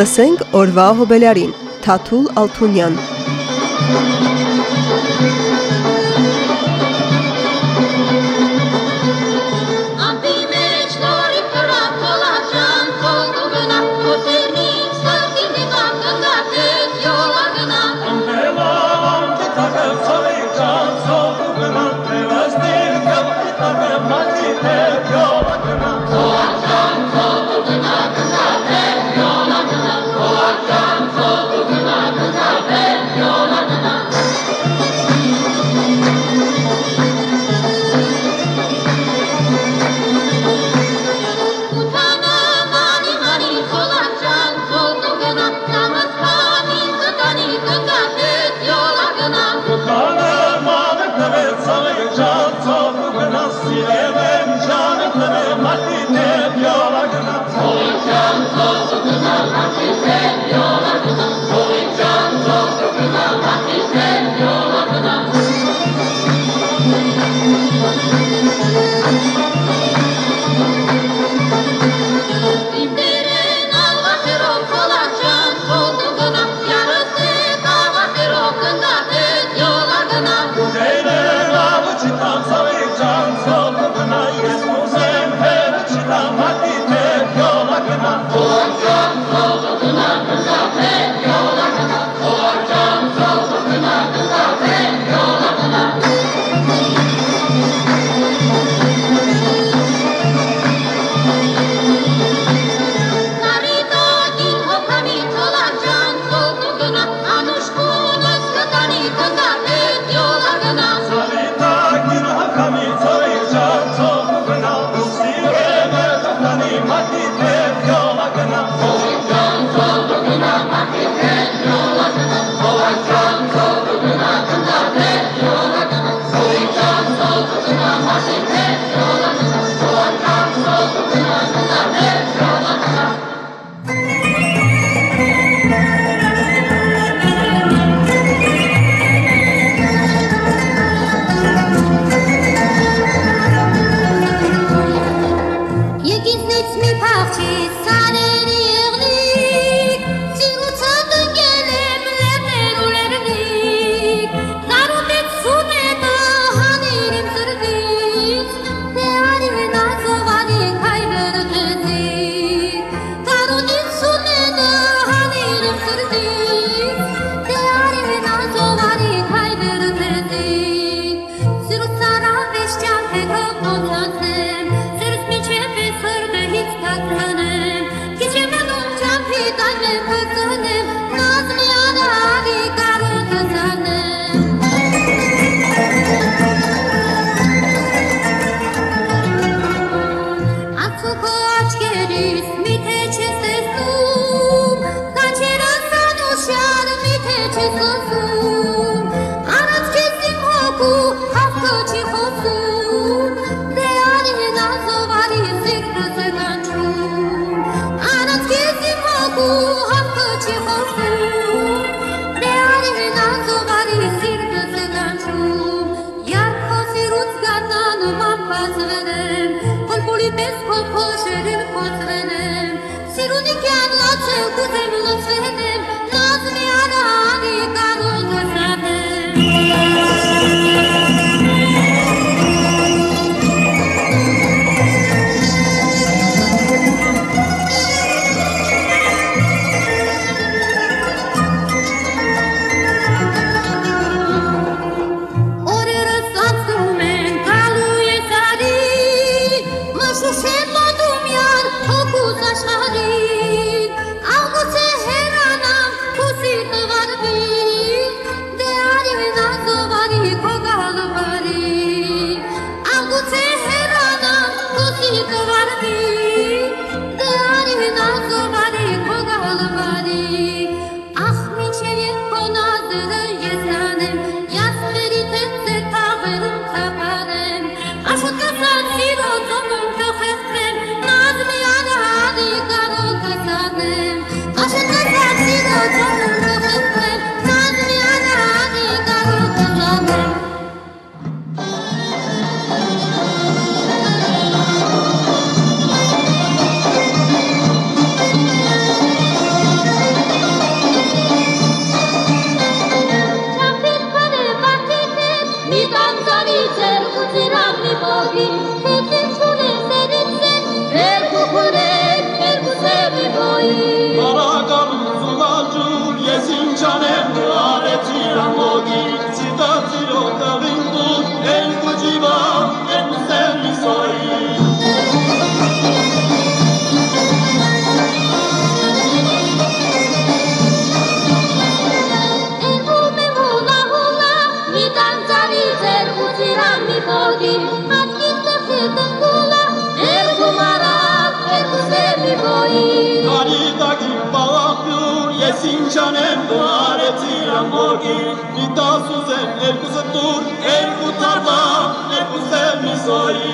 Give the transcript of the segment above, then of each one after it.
Լսենք օրվա հոբելարին, թաթուլ ալթունյան։ Thank you. Oh, come, come. Sincan embareti Lamborghini Nidasuz en erkuza tur Erkutarda Erkuzel mizoyi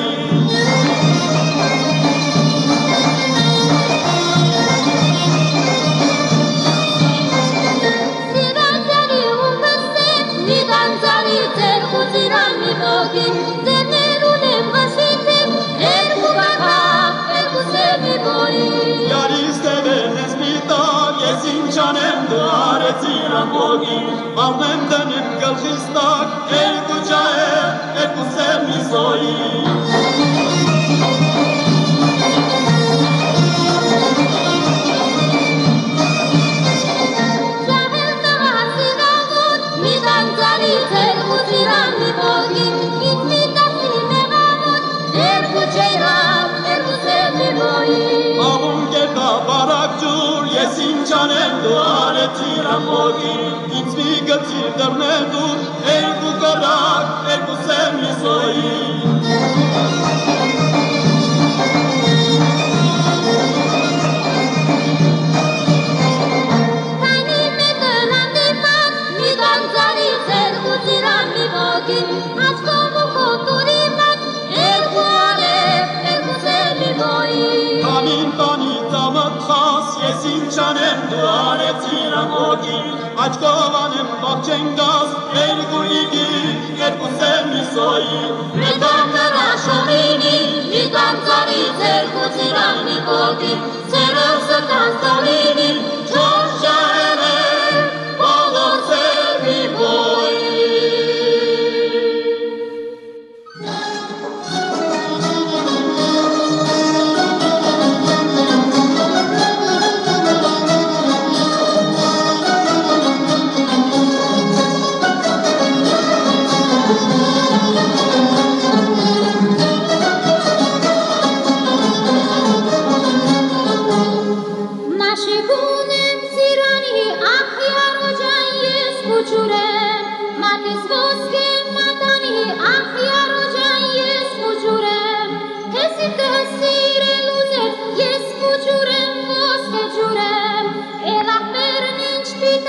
Sivan zari umese Nidan zari Terkuziran mibogi Ramoni, Mamem Danem Galžistak, El Kučaje, El Kusem dorim Un zbigat și dar ne dur El cu carac, el cu semnul ախաս ես ինչ անեմ դու արեց իրամոգի աչքով անեմ բաղջեն գազ երկու իգի երկուս եմ իսոյի մի դամ նրա շողինի մի դամ ծարից երկու ծիրան մի բոգի սերով ստան ստորինի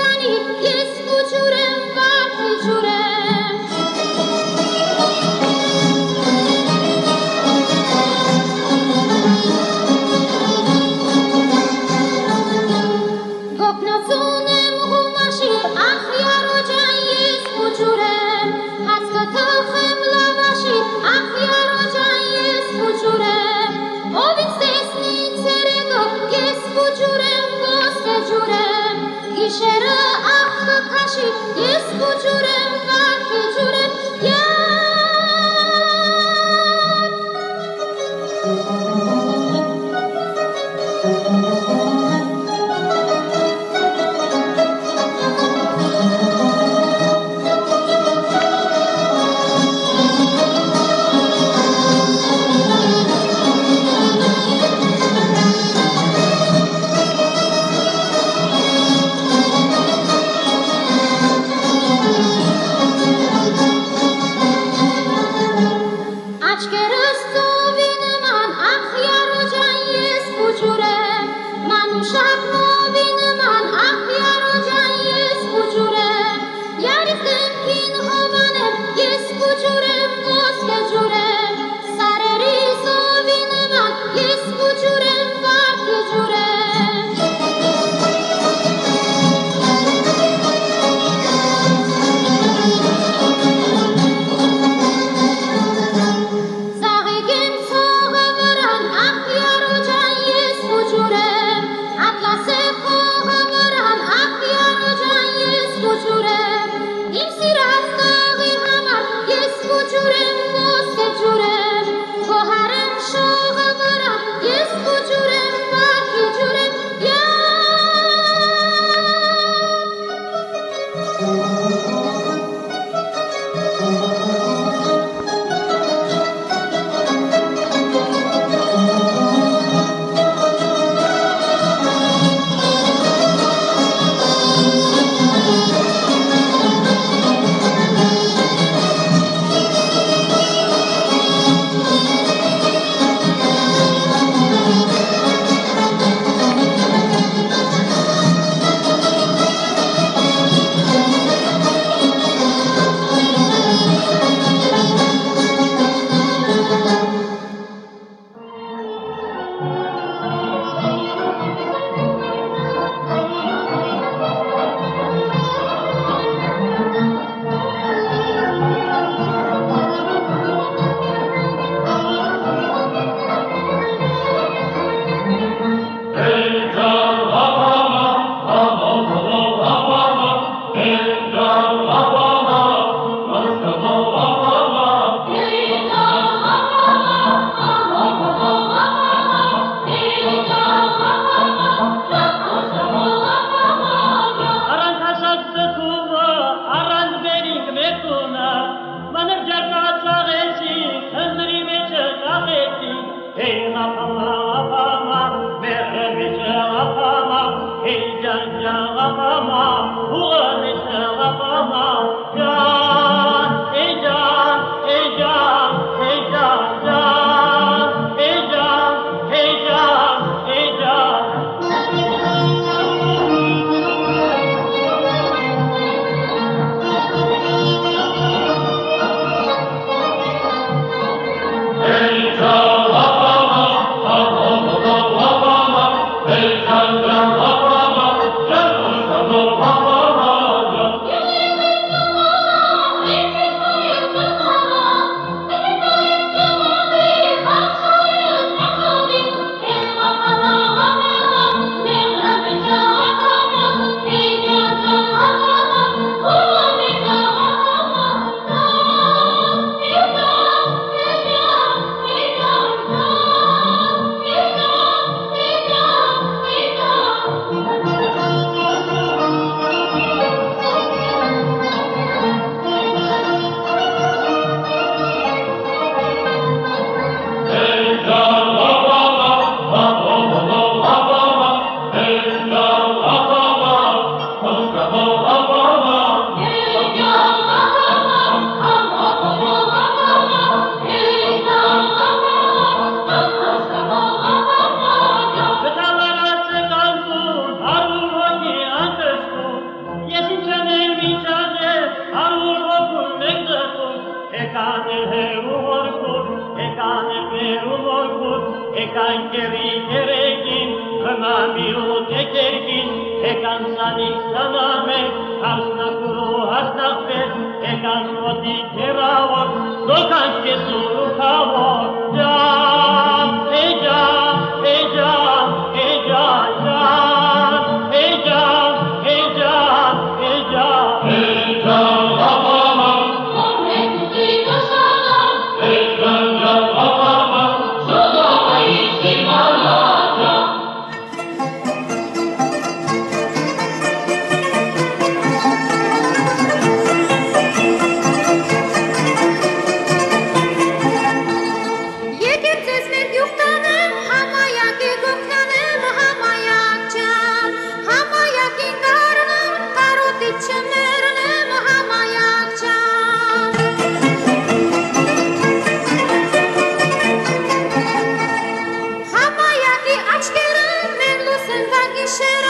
Sunny нашей Seri terekin, kına miru tekerkin, ekan sani saname, hasna kuru ekan vati teravot, dokan kesu rukavot. should I?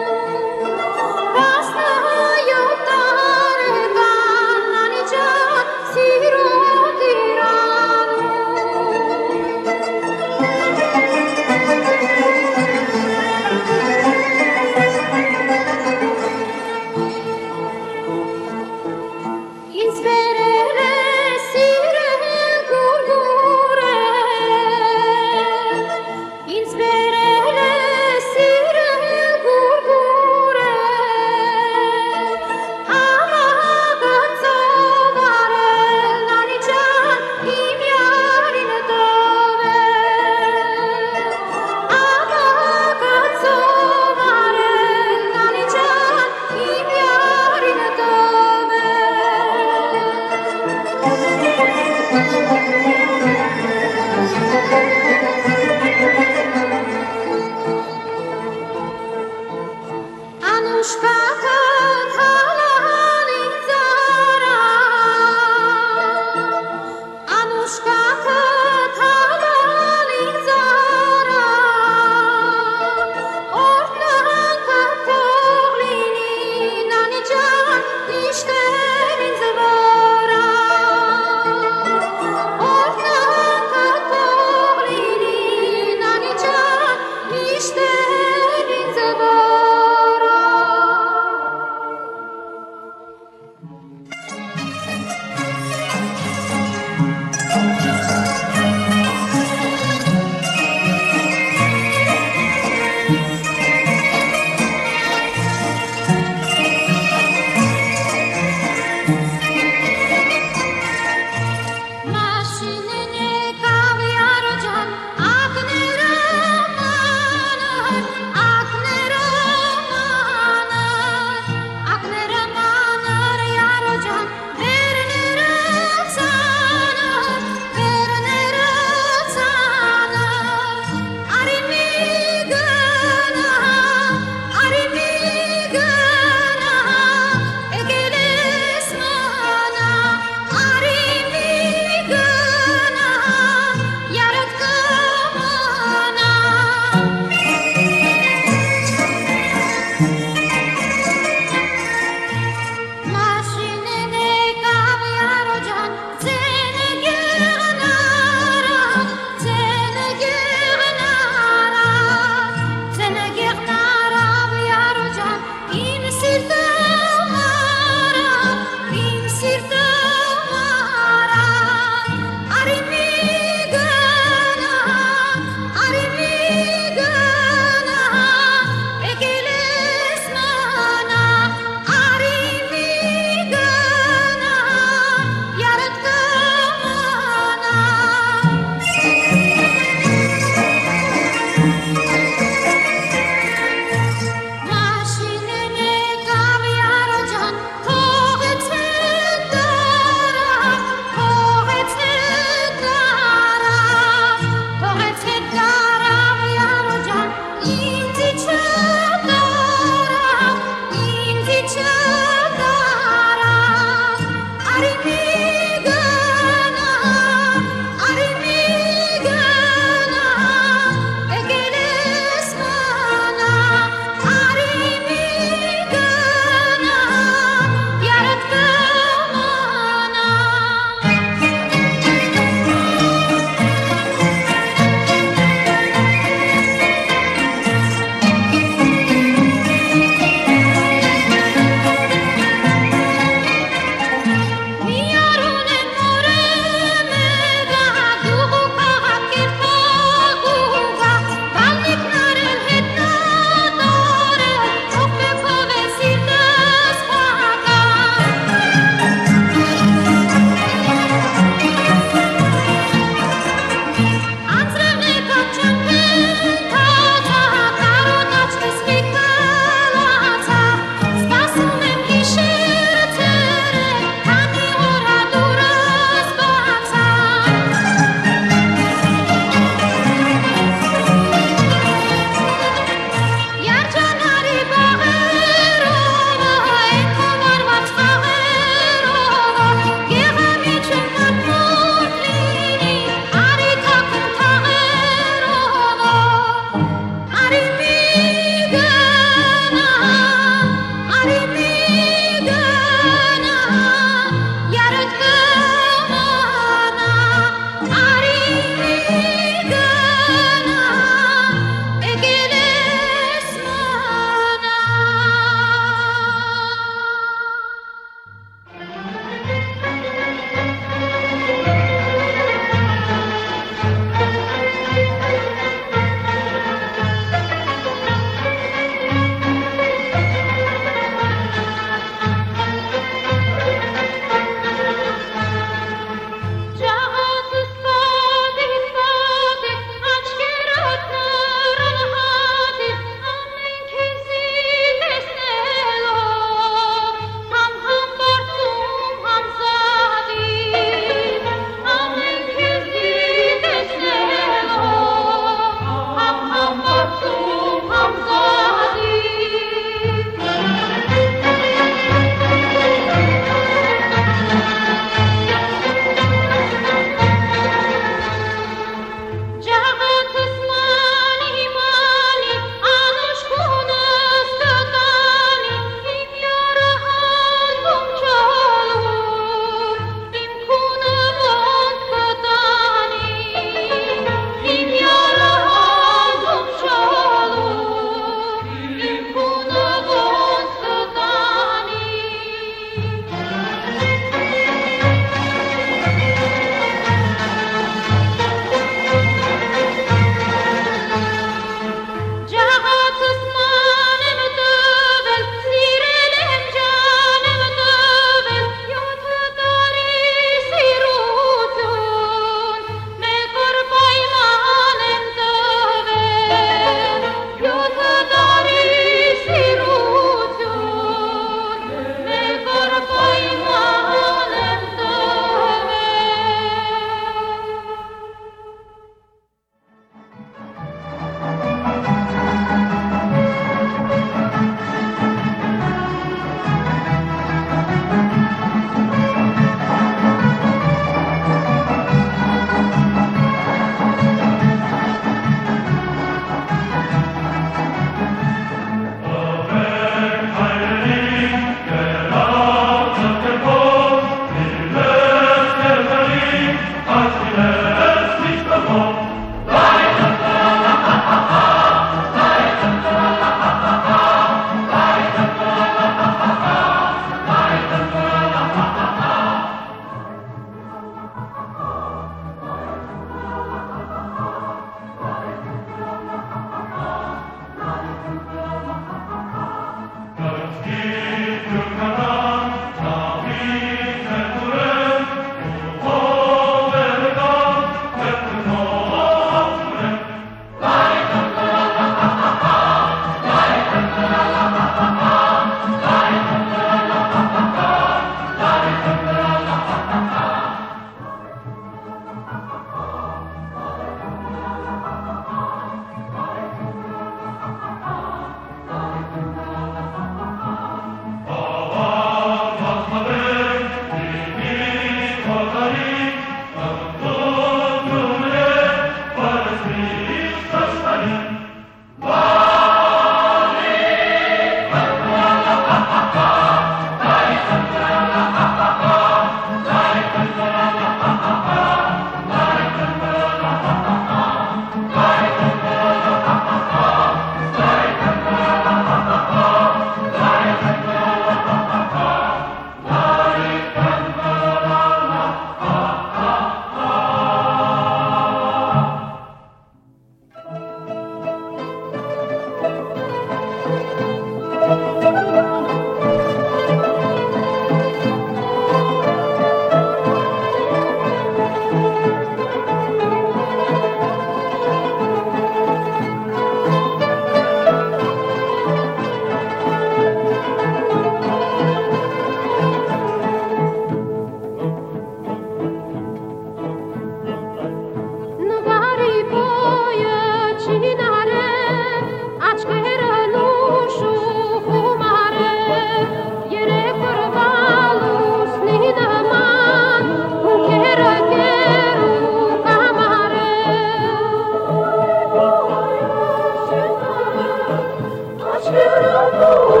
Thank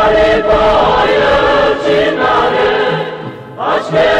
Hare Hare Krishna Hare